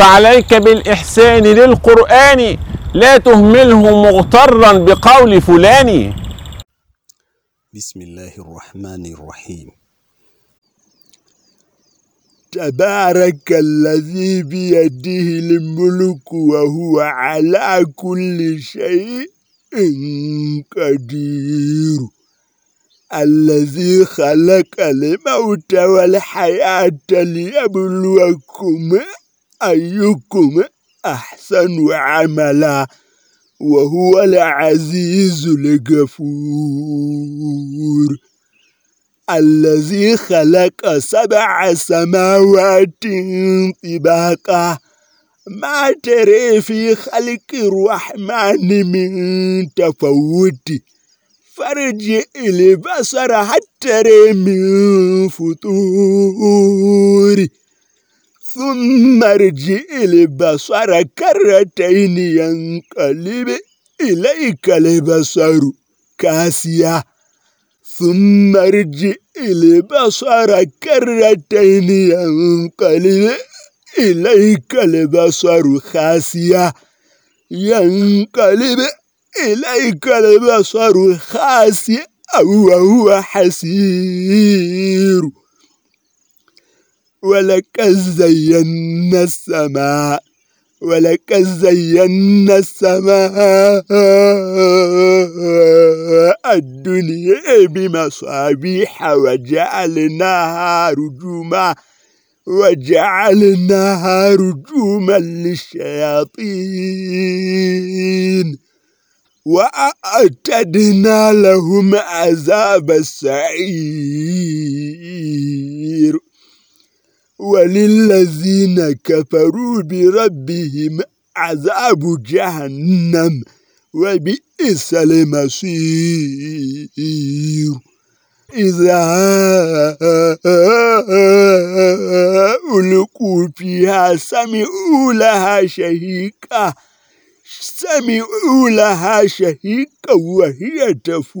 فعليك بالإحسان للقرآن لا تهمله مغترا بقول فلان. بسم الله الرحمن الرحيم. تبارك الذي بيده الملك وهو على كل شيء قدير. الذي خلق الموت والحياة ليبلوكم أيكم أحسن عملا وهو العزيز الغفور الذي خلق سبع سماوات طباقا. ما تري في خلق الرحمن من تفوت. فرج البصر حتى من فطور. ثم ارجع البصر كرتين ينقلب إليك البصر كاسيا ثم ارجع البصر كرتين ينقلب إليك البصر خاسيا ينقلب إليك البصر خاسيا وهو حسير. ولك زينا السماء ولك زينا السماء. الدنيا بمصابيح وجعلناها رجوما وجعلناها رجوما للشياطين. وأعتدنا لهم عذاب السعير. وللذين كفروا بربهم عذاب جهنم وبئس المصير. إذا ألقوا فيها سمعوا لها شهيقا سمعوا لها شهيقا وهي تفور.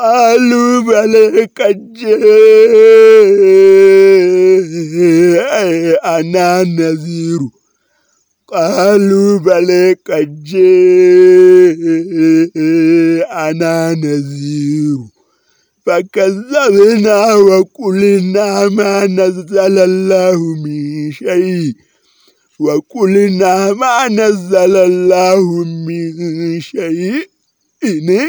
قالوا بل قد أنا نذير. قالوا بل قد أنا نذير. فكذبنا وقلنا ما نزل الله من شيء. وقلنا ما نزل الله من شيء. إن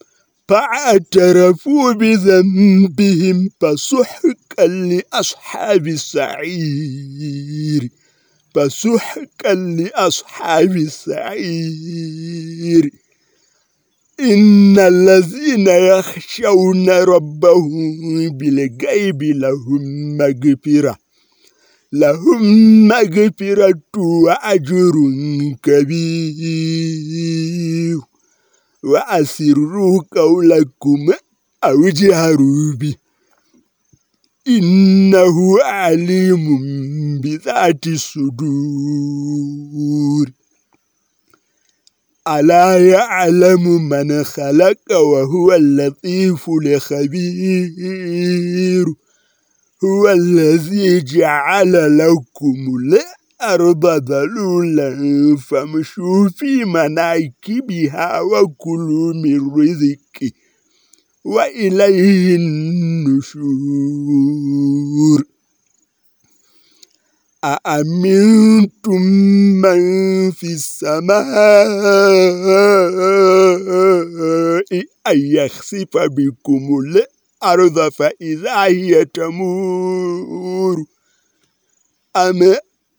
فاعترفوا بذنبهم فسحقا لأصحاب السعير. فسحقا لأصحاب السعير. إن الذين يخشون ربهم بالغيب لهم مغفرة. لهم مغفرة وأجر كبير. وأسروا قولكم أو جهروا به إنه عليم بذات الصدور. ألا يعلم من خلق وهو اللطيف الخبير. هو الذي جعل لكم الأرض ذلولا فامشوا في مناكبها وكلوا من رزقه وإليه النشور. أأمنتم من في السماء أن يخسف بكم الأرض فإذا هي تمور؟ أم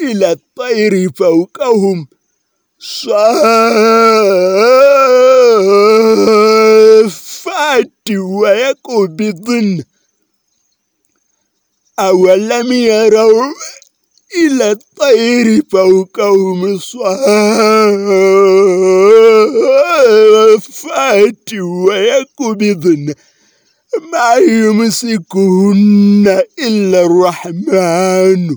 إلى الطير فوقهم. صافات ويقبضن أولم يروا إلى الطير فوقهم؟ صافات ويقبضن ما يمسكهن إلا الرحمن.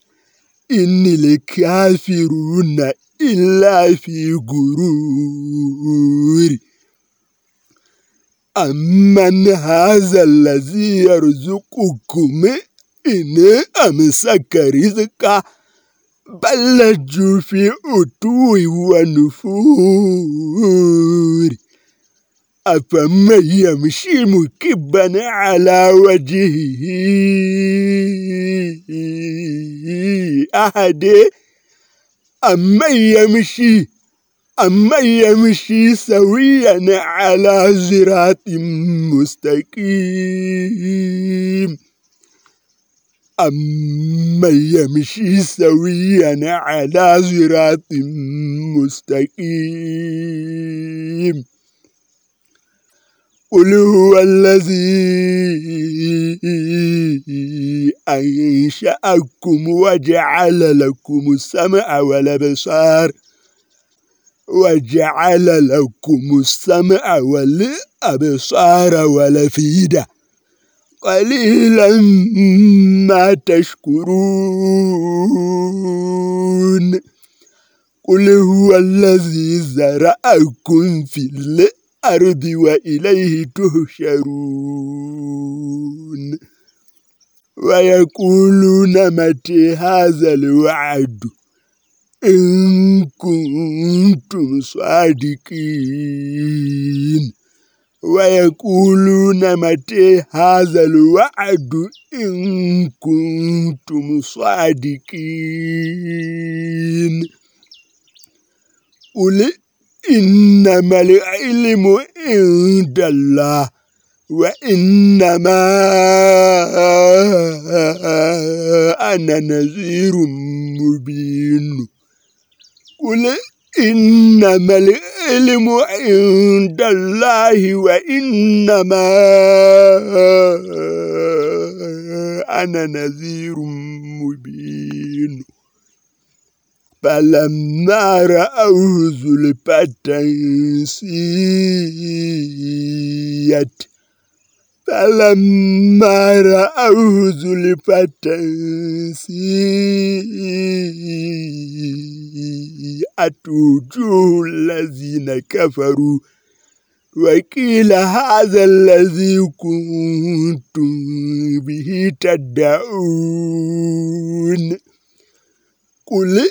إن الكافرون إلا في غرور أمن هذا الذي يرزقكم إن أمسك رزقا بل لجوا في أتو ونفور أفمن يمشي مكبا على وجهه؟ أحد؟ أمن يمشي أمن يمشي سويا على زراط مستقيم. أمن يمشي سويا على زراط مستقيم. قل هو الذي أنشأكم وجعل لكم السمع والأبصار وجعل لكم السمع والأبصار والأفئدة. قليلا ما تشكرون. قل هو الذي زرعكم في الأرض. الأرض وإليه تهشرون ويقولون متى هذا الوعد؟ إن كنتم صادقين. ويقولون متى هذا الوعد؟ إن كنتم صادقين. قل إنما العلم عند الله وإنما أنا نذير مبين. قل إنما العلم عند الله وإنما أنا نذير مبين. فلما رأوه زلفة وقضيت فلما رأوه زلفة سيئت وجوه الذين كفروا وقيل هذا الذي كنتم به تدعون قل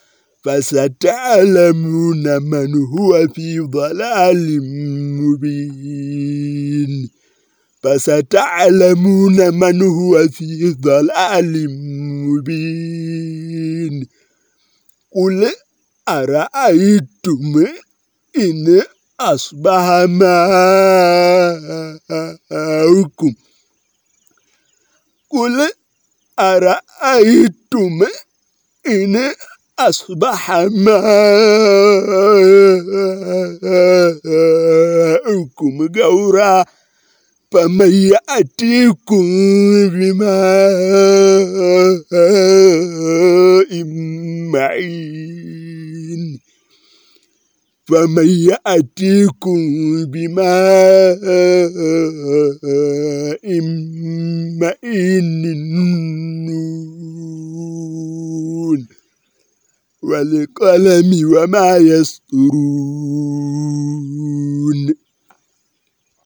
فستعلمون من هو في ضلال مبين. فستعلمون من هو في ضلال مبين. قل أرأيتم إن أصبح ماؤكم؟ قل أرأيتم إن أصبح ماؤكم غورا فمن يأتيكم بماء معين فمن يأتيكم بماء معين نون والقلم وما يسطرون